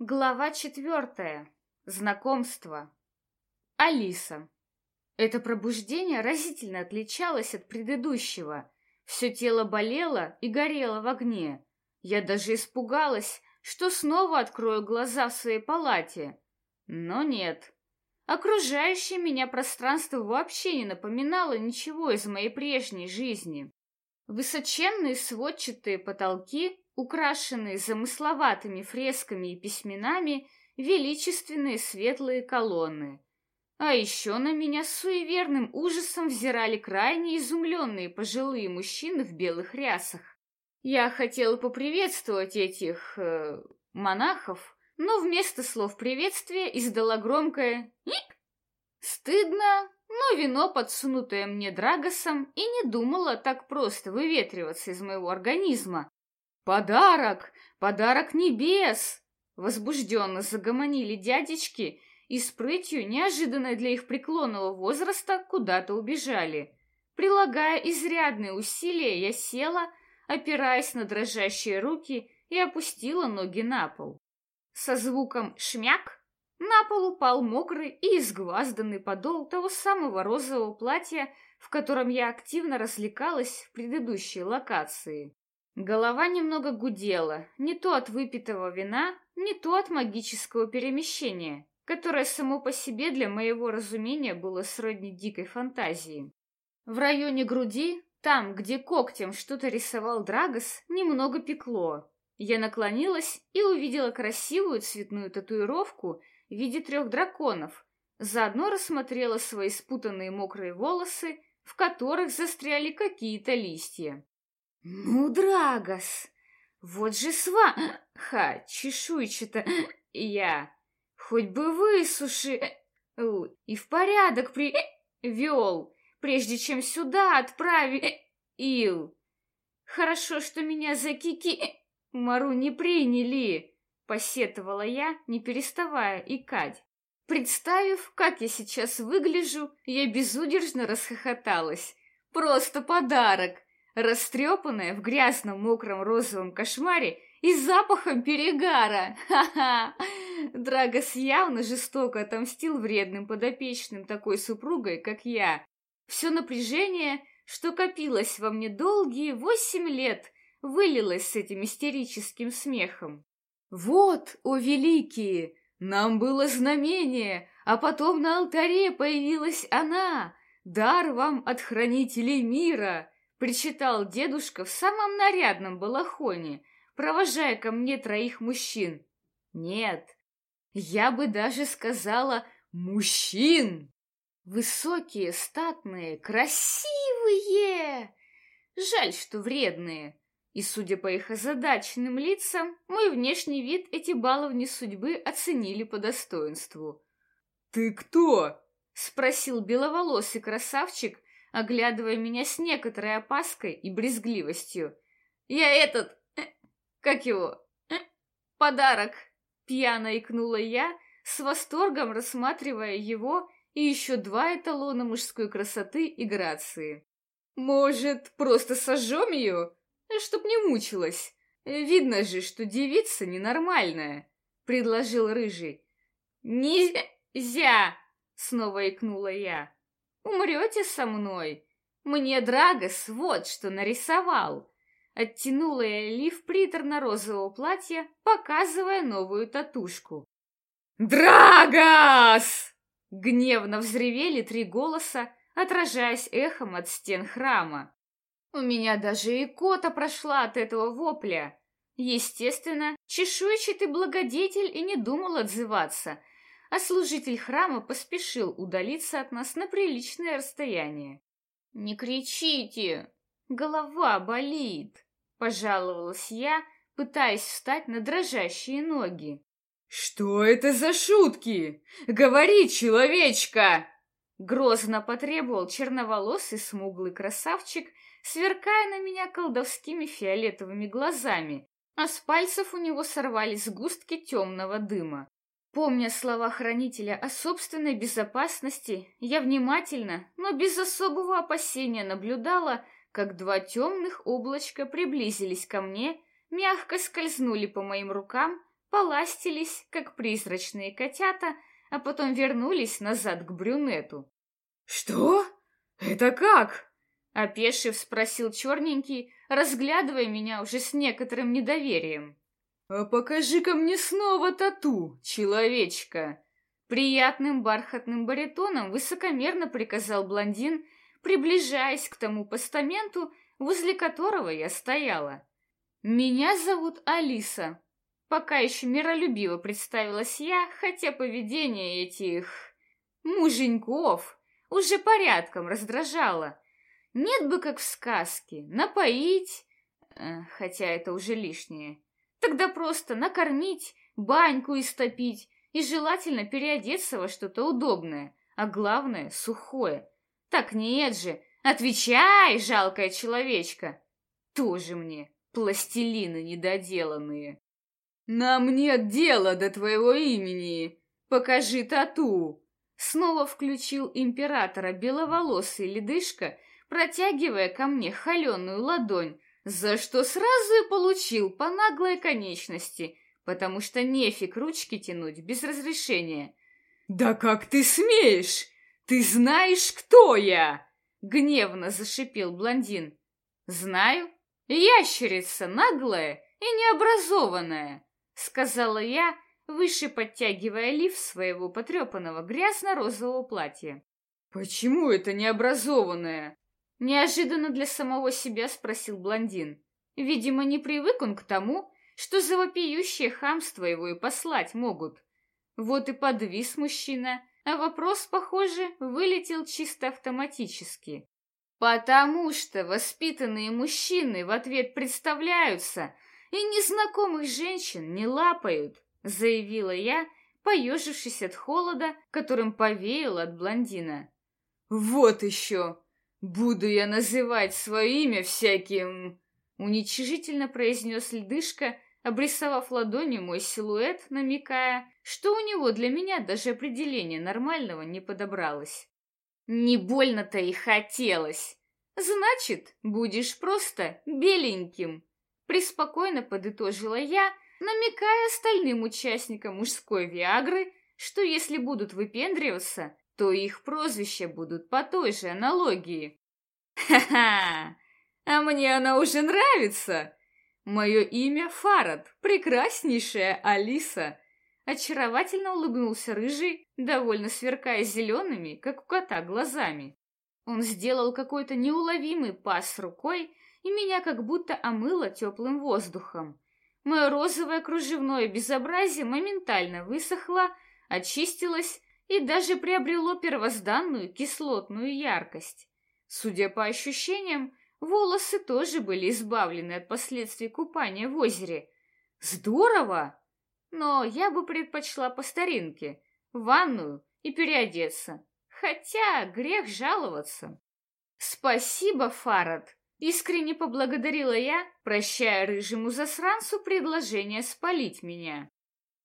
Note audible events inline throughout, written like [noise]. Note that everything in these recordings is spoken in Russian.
Глава четвертая. Знакомство. Алиса. Это пробуждение разительно отличалось от предыдущего. Все тело болело и горело в огне. Я даже испугалась, что снова открою глаза в своей палате. Но нет. Окружающее меня пространство вообще не напоминало ничего из моей прежней жизни. Высоченные сводчатые потолки украшенные замысловатыми фресками и письменами величественные светлые колонны. А еще на меня с суеверным ужасом взирали крайне изумленные пожилые мужчины в белых рясах. Я хотела поприветствовать этих... Э, монахов, но вместо слов приветствия издала громкое «Ник!». Стыдно, но вино, подсунутое мне Драгосом, и не думала так просто выветриваться из моего организма. «Подарок! Подарок небес!» Возбужденно загомонили дядечки и с прытью, неожиданной для их преклонного возраста, куда-то убежали. Прилагая изрядные усилия, я села, опираясь на дрожащие руки, и опустила ноги на пол. Со звуком «шмяк» на пол упал мокрый и изгвазданный подол того самого розового платья, в котором я активно развлекалась в предыдущей локации. Голова немного гудела, не то от выпитого вина, не то от магического перемещения, которое само по себе для моего разумения было сродни дикой фантазии. В районе груди, там, где когтем что-то рисовал Драгос, немного пекло. Я наклонилась и увидела красивую цветную татуировку в виде трех драконов, заодно рассмотрела свои спутанные мокрые волосы, в которых застряли какие-то листья. Ну, Драгос, вот же сва... Ха, чешуйчато я. Хоть бы высуши... И в порядок при... Вел, прежде чем сюда отправи... Ил. Хорошо, что меня за кики... Мару не приняли, посетовала я, не переставая икать. Представив, как я сейчас выгляжу, я безудержно расхохоталась. Просто подарок растрепанная в грязном мокром розовом кошмаре и запахом перегара. Ха-ха! Драгос явно жестоко отомстил вредным подопечным такой супругой, как я. Все напряжение, что копилось во мне долгие восемь лет, вылилось с этим истерическим смехом. «Вот, о великие, нам было знамение, а потом на алтаре появилась она, дар вам от хранителей мира!» Причитал дедушка в самом нарядном балахоне, провожая ко мне троих мужчин. Нет, я бы даже сказала «мужчин». Высокие, статные, красивые. Жаль, что вредные. И, судя по их озадаченным лицам, мой внешний вид эти баловни судьбы оценили по достоинству. «Ты кто?» — спросил беловолосый красавчик, оглядывая меня с некоторой опаской и брезгливостью. «Я этот... [clears throat] Как его? [clears throat] Подарок!» Пьяно икнула я, с восторгом рассматривая его и еще два эталона мужской красоты и грации. «Может, просто сожжем ее, чтоб не мучилась? Видно же, что девица ненормальная», — предложил Рыжий. «Нельзя!» — снова икнула я. Умрете со мной? Мне Драгос вот что нарисовал. Оттянула я лиф приторно-розового платья, показывая новую татушку. «Драгос!» Гневно взревели три голоса, отражаясь эхом от стен храма. У меня даже икота прошла от этого вопля. Естественно, чешуйчатый благодетель и не думал отзываться — а служитель храма поспешил удалиться от нас на приличное расстояние. «Не кричите! Голова болит!» — пожаловалась я, пытаясь встать на дрожащие ноги. «Что это за шутки? Говори, человечка!» Грозно потребовал черноволосый смуглый красавчик, сверкая на меня колдовскими фиолетовыми глазами, а с пальцев у него сорвались сгустки темного дыма. Помня слова хранителя о собственной безопасности, я внимательно, но без особого опасения наблюдала, как два темных облачка приблизились ко мне, мягко скользнули по моим рукам, поластились, как призрачные котята, а потом вернулись назад к брюнету. «Что? Это как?» Опешив, спросил черненький, разглядывая меня уже с некоторым недоверием. «А покажи-ка мне снова тату, человечка!» Приятным бархатным баритоном высокомерно приказал блондин, приближаясь к тому постаменту, возле которого я стояла. «Меня зовут Алиса», Пока еще миролюбиво представилась я, хотя поведение этих... муженьков уже порядком раздражало. Нет бы, как в сказке, напоить... Э, хотя это уже лишнее. Тогда просто накормить, баньку истопить и желательно переодеться во что-то удобное, а главное — сухое. Так нет же, отвечай, жалкая человечка! Тоже мне пластилины недоделанные. «Нам нет дела до твоего имени! Покажи тату!» Снова включил императора беловолосый ледышка, протягивая ко мне холеную ладонь, за что сразу и получил по наглой конечности, потому что нефиг ручки тянуть без разрешения. «Да как ты смеешь? Ты знаешь, кто я?» Гневно зашипел блондин. «Знаю. Ящерица наглая и необразованная. — сказала я, выше подтягивая лиф своего потрепанного грязно-розового платья. «Почему это необразованное?» Неожиданно для самого себя спросил блондин. Видимо, не привык он к тому, что за вопиющее хамство его и послать могут. Вот и подвис мужчина, а вопрос, похоже, вылетел чисто автоматически. Потому что воспитанные мужчины в ответ представляются, и незнакомых женщин не лапают, заявила я, поежившись от холода, которым повеял от блондина. Вот еще! Буду я называть свое имя всяким... Уничижительно произнес ледышка, обрисовав ладонью мой силуэт, намекая, что у него для меня даже определение нормального не подобралось. Не больно-то и хотелось. Значит, будешь просто беленьким. Преспокойно подытожила я, намекая остальным участникам мужской Виагры, что если будут выпендриваться, то их прозвища будут по той же аналогии. «Ха-ха! А мне она уже нравится! Мое имя Фарад, прекраснейшая Алиса!» Очаровательно улыбнулся рыжий, довольно сверкая зелеными, как у кота, глазами. Он сделал какой-то неуловимый пас рукой, и меня как будто омыло теплым воздухом. Мое розовое кружевное безобразие моментально высохло, очистилось и даже приобрело первозданную кислотную яркость. Судя по ощущениям, волосы тоже были избавлены от последствий купания в озере. Здорово! Но я бы предпочла по старинке, ванную и переодеться. Хотя грех жаловаться. Спасибо, Фарад, Искренне поблагодарила я, прощая рыжему засранцу предложение спалить меня.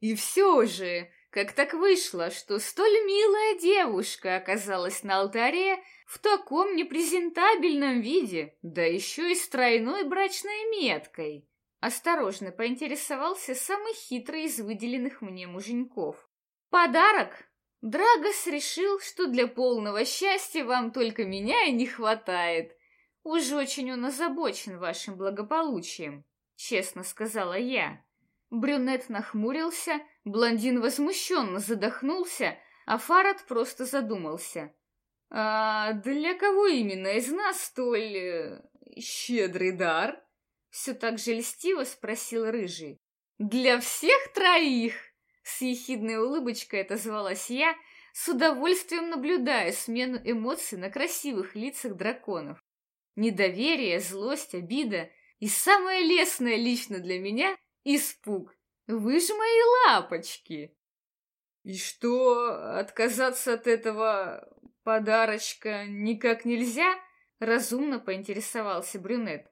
И все же, как так вышло, что столь милая девушка оказалась на алтаре в таком непрезентабельном виде, да еще и с тройной брачной меткой? Осторожно поинтересовался самый хитрый из выделенных мне муженьков. Подарок? Драгос решил, что для полного счастья вам только меня и не хватает. «Уж очень он озабочен вашим благополучием», — честно сказала я. Брюнет нахмурился, блондин возмущенно задохнулся, а Фарад просто задумался. «А для кого именно из нас столь... Э, щедрый дар?» Все так же льстиво спросил Рыжий. «Для всех троих!» С ехидной улыбочкой отозвалась я, с удовольствием наблюдая смену эмоций на красивых лицах драконов. Недоверие, злость, обида и самое лесное лично для меня — испуг. Вы же мои лапочки! И что, отказаться от этого подарочка никак нельзя? Разумно поинтересовался брюнет.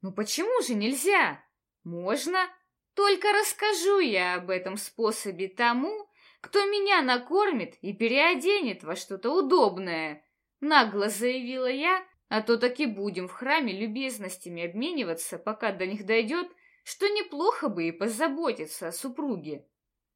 Ну почему же нельзя? Можно. Только расскажу я об этом способе тому, кто меня накормит и переоденет во что-то удобное. Нагло заявила я, а то таки будем в храме любезностями обмениваться, пока до них дойдет, что неплохо бы и позаботиться о супруге.